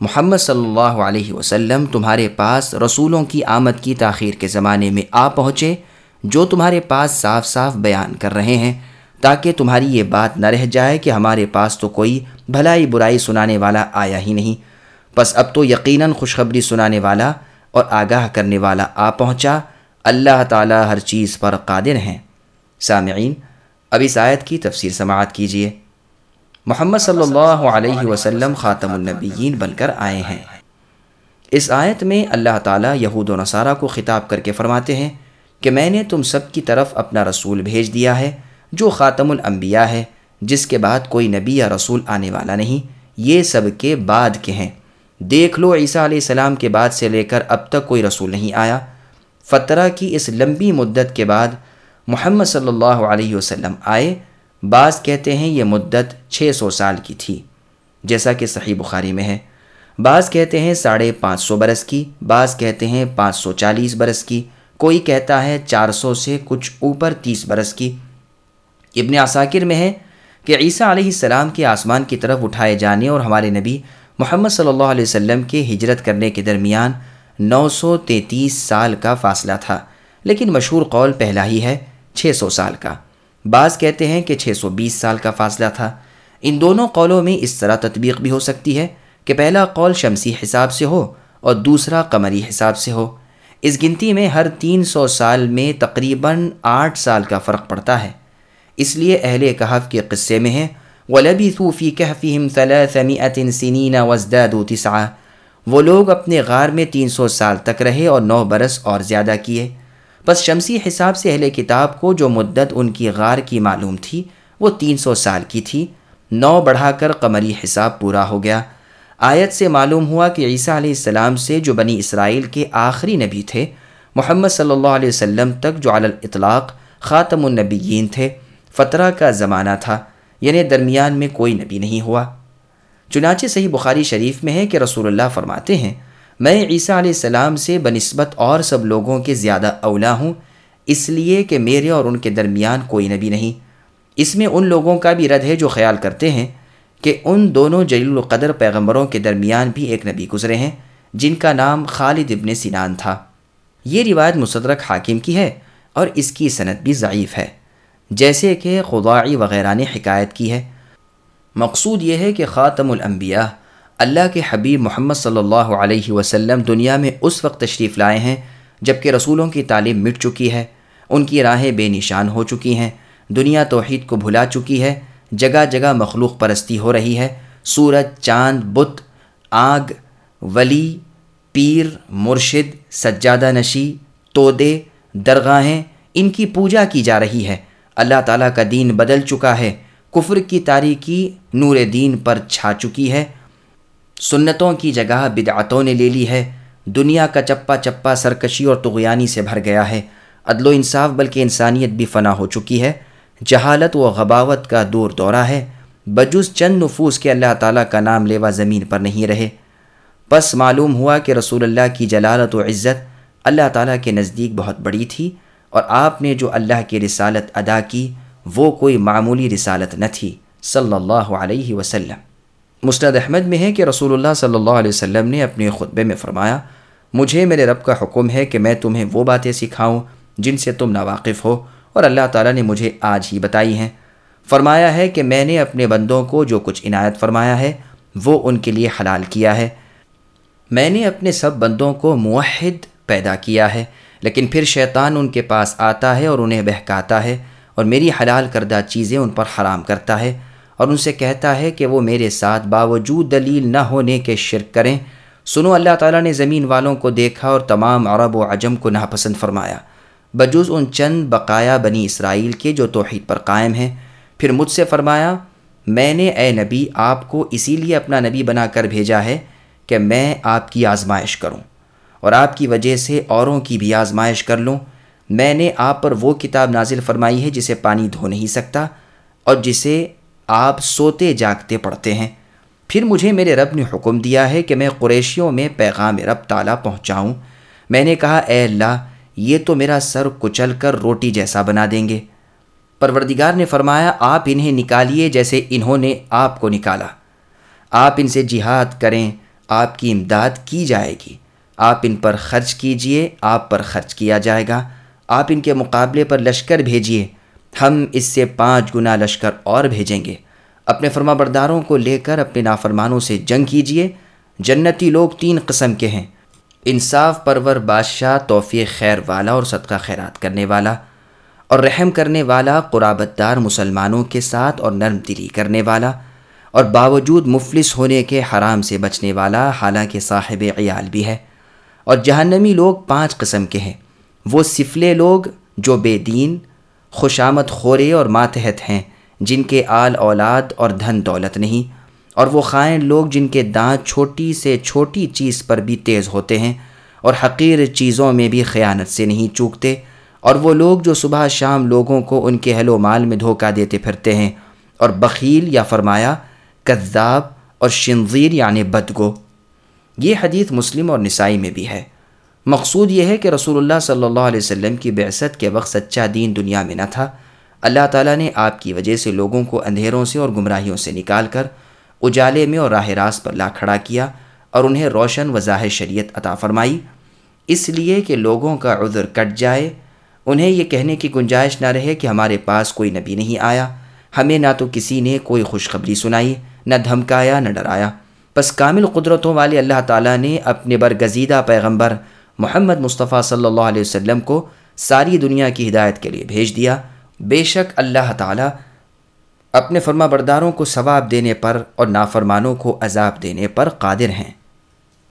محمد صلی اللہ علیہ وسلم تمہارے پاس رسولوں کی آمد کی تاخیر کے زمانے میں آ پہنچے، جو تمہارے پاس صاف صاف بیان کر رہے ہیں، تاکہ تمہاری یہ بات نہ رہ جائے کہ ہمارے پاس تو کوئی بھلائی برائی سنانے والا آیا ہی نہیں۔ بس اب تو یقیناً خوشخبری سنانے والا اور آگاہ کرنے والا آ پہنچا۔ اللہ تعالی ہر چیز پر قادر ہیں۔ سامعین، اب اس آیت کی تفسیر سماعت کیجیے محمد صلی اللہ علیہ وسلم خاتم النبیین بن کر آئے ہیں۔ اس آیت میں اللہ تعالیٰ یہود و نصارہ کو خطاب کر کے فرماتے ہیں کہ میں نے تم سب کی طرف اپنا رسول بھیج دیا ہے، جو خاتم الانبیاء ہے، جس کے بعد کوئی نبی یا رسول آنے والا نہیں۔ یہ سب کے بعد کے ہیں۔ دیکھ لو، عیسیٰ علیہ السلام کے بعد سے لے کر اب تک کوئی رسول نہیں آیا۔ فترہ کی اس لمبی مدت کے بعد محمد صلی اللہ علیہ وسلم آئے۔ بعض کہتے ہیں یہ مدت چھ سو سال کی تھی، جیسا کہ صحیح بخاری میں ہے۔ بعض کہتے ہیں ساڑھے پانچ سو برس کی، بعض کہتے ہیں پانچ سو چالیس برس کی۔ کوئی کہتا ہے چار سو سے کچھ اوپر تیس برس کی۔ ابن عساکر میں ہے کہ عیسیٰ علیہ السلام کے آسمان کی طرف اٹھائے جانے اور ہمارے نبی محمد صلی اللہ علیہ وسلم کے ہجرت کرنے کے درمیان نو سو تینتیس سال کا فاصلہ تھا۔ لیکن مشہور قول پہلا ہی ہے چھ سو سال کا۔ بعض کہتے ہیں کہ چھ سو بیس سال کا فاصلہ تھا۔ ان دونوں قولوں میں اس طرح تطبیق بھی ہو سکتی ہے کہ پہلا قول شمسی حساب سے ہو اور دوسرا قمری حساب سے ہو۔ اس گنتی میں ہر تین سو سال میں تقریباً آٹھ سال کا فرق پڑتا ہے۔ اس لیے اہل کہف کے قصے میں ہے ولبی صوفی کہفیم ثلاثمئة سنین وزدادوا تسعہ وہ لوگ اپنے غار میں تین سو سال تک رہے اور نو برس اور زیادہ کیے۔ بس شمسی حساب سے اہل کتاب کو جو مدت ان کی غار کی معلوم تھی، وہ تین سو سال کی تھی۔ نو بڑھا کر قمری حساب پورا ہو گیا۔ آیت سے معلوم ہوا کہ عیسیٰ علیہ السلام سے جو بنی اسرائیل کے آخری نبی تھے، محمد صلی اللہ علیہ وسلم تک جو علی الاطلاق خاتم النبیین تھے، فترہ کا زمانہ تھا یعنی درمیان میں کوئی نبی نہیں ہوا۔ چنانچہ صحیح بخاری شریف میں ہے کہ رسول اللہ فرماتے ہیں میں عیسیٰ علیہ السلام سے بنسبت اور سب لوگوں کے زیادہ اولا ہوں، اس لیے کہ میرے اور ان کے درمیان کوئی نبی نہیں۔ اس میں ان لوگوں کا بھی رد ہے جو خیال کرتے ہیں کہ ان دونوں جلیل القدر پیغمبروں کے درمیان بھی ایک نبی گزرے ہیں، جن کا نام خالد ابن سنان تھا۔ یہ روایت مصدرک حاکم کی ہے اور اس کی صنعت بھی ضعیف ہے، جیسے کہ خداعی وغیرہ نے حکایت کی ہے۔ مقصود یہ ہے کہ خاتم الانبیاء اللہ کے حبیب محمد صلی اللہ علیہ وسلم دنیا میں اس وقت تشریف لائے ہیں جبکہ رسولوں کی تعلیم مٹ چکی ہے، ان کی راہیں بے نشان ہو چکی ہیں، دنیا توحید کو بھلا چکی ہے، جگہ جگہ مخلوق پرستی ہو رہی ہے، سورج، چاند، بت، آگ، ولی، پیر، مرشد، سجادہ نشی، تودے، درگاہیں، ان کی پوجا کی جا رہی ہے۔ اللہ تعالیٰ کا دین بدل چکا ہے، کفر کی تاریکی نور دین پر چھا چکی ہے۔ سنتوں کی جگہ بدعتوں نے لے لی ہے۔ دنیا کا چپا چپا سرکشی اور تغیانی سے بھر گیا ہے۔ عدل و انصاف بلکہ انسانیت بھی فنا ہو چکی ہے۔ جہالت و غباوت کا دور دورہ ہے۔ بجز چند نفوس کے اللہ تعالیٰ کا نام لیوا زمین پر نہیں رہے۔ پس معلوم ہوا کہ رسول اللہ کی جلالت و عزت اللہ تعالیٰ کے نزدیک بہت بڑی تھی اور آپ نے جو اللہ کی رسالت ادا کی وہ کوئی معمولی رسالت نہ تھی۔ صلی اللہ علیہ وسلم۔ مسند احمد میں ہے کہ رسول اللہ صلی اللہ علیہ وسلم نے اپنے خطبے میں فرمایا، مجھے میرے رب کا حکم ہے کہ میں تمہیں وہ باتیں سکھاؤں جن سے تم ناواقف ہو اور اللہ تعالیٰ نے مجھے آج ہی بتائی ہیں۔ فرمایا ہے کہ میں نے اپنے بندوں کو جو کچھ عنایت فرمایا ہے، وہ ان کے لیے حلال کیا ہے۔ میں نے اپنے سب بندوں کو موحد پیدا کیا ہے، لیکن پھر شیطان ان کے پاس آتا ہے اور انہیں بہکاتا ہے اور میری حلال کردہ چیزیں ان پر حرام کرتا ہے۔ اور ان سے کہتا ہے کہ وہ میرے ساتھ باوجود دلیل نہ ہونے کے شرک کریں۔ سنو، اللہ تعالیٰ نے زمین والوں کو دیکھا اور تمام عرب و عجم کو ناپسند فرمایا۔ بجوز ان چند بقایا بنی اسرائیل کے جو توحید پر قائم ہیں۔ پھر مجھ سے فرمایا، میں نے اے نبی، آپ کو اسی لیے اپنا نبی بنا کر بھیجا ہے کہ میں آپ کی آزمائش کروں۔ اور آپ کی وجہ سے اوروں کی بھی آزمائش کر لوں۔ میں نے آپ پر وہ کتاب نازل فرمائی ہے جسے پانی دھو نہیں سکتا اور جسے آپ سوتے جاگتے پڑھتے ہیں۔ پھر مجھے میرے رب نے حکم دیا ہے کہ میں قریشیوں میں پیغام رب تعالیٰ پہنچاؤں۔ میں نے کہا، اے اللہ، یہ تو میرا سر کچل کر روٹی جیسا بنا دیں گے۔ پروردگار نے فرمایا، آپ انہیں نکالیے جیسے انہوں نے آپ کو نکالا۔ آپ ان سے جہاد کریں، آپ کی امداد کی جائے گی۔ آپ ان پر خرچ کیجیے، آپ پر خرچ کیا جائے گا۔ آپ ان کے مقابلے پر لشکر بھیجیے ہم اس سے پانچ گنا لشکر اور بھیجیں گے۔ اپنے فرما برداروں کو لے کر اپنے نافرمانوں سے جنگ کیجیے جنتی لوگ تین قسم کے ہیں۔ انصاف پرور بادشاہ، توفیق خیر والا اور صدقہ خیرات کرنے والا۔ اور رحم کرنے والا قرابت دار مسلمانوں کے ساتھ اور نرم دلی کرنے والا۔ اور باوجود مفلس ہونے کے حرام سے بچنے والا، حالانکہ صاحب عیال بھی ہے۔ اور جہنمی لوگ پانچ قسم کے ہیں۔ وہ سفلے لوگ جو بے دین خوشامت خورے اور ماتحت ہیں، جن کے آل اولاد اور دھن دولت نہیں۔ اور وہ خائن لوگ جن کے دانت چھوٹی سے چھوٹی چیز پر بھی تیز ہوتے ہیں اور حقیر چیزوں میں بھی خیانت سے نہیں چوکتے۔ اور وہ لوگ جو صبح شام لوگوں کو ان کے حل و مال میں دھوکہ دیتے پھرتے ہیں۔ اور بخیل یا فرمایا، کذاب اور شنظیر یعنی بدگو۔ یہ حدیث مسلم اور نسائی میں بھی ہے۔ مقصود یہ ہے کہ رسول اللہ صلی اللہ علیہ وسلم کی بعثت کے وقت سچا دین دنیا میں نہ تھا۔ اللہ تعالیٰ نے آپ کی وجہ سے لوگوں کو اندھیروں سے اور گمراہیوں سے نکال کر اجالے میں اور راہ راست پر لا کھڑا کیا اور انہیں روشن وضاح شریعت عطا فرمائی۔ اس لیے کہ لوگوں کا عذر کٹ جائے۔ انہیں یہ کہنے کی گنجائش نہ رہے کہ ہمارے پاس کوئی نبی نہیں آیا۔ ہمیں نہ تو کسی نے کوئی خوشخبری سنائی، نہ دھمکایا، نہ ڈرایا۔ بس کامل قدرتوں والے اللہ تعالیٰ نے اپنے برگزیدہ پیغمبر محمد مصطفیٰ صلی اللہ علیہ وسلم کو ساری دنیا کی ہدایت کے لیے بھیج دیا۔ بے شک اللہ تعالیٰ اپنے فرما برداروں کو ثواب دینے پر اور نافرمانوں کو عذاب دینے پر قادر ہیں۔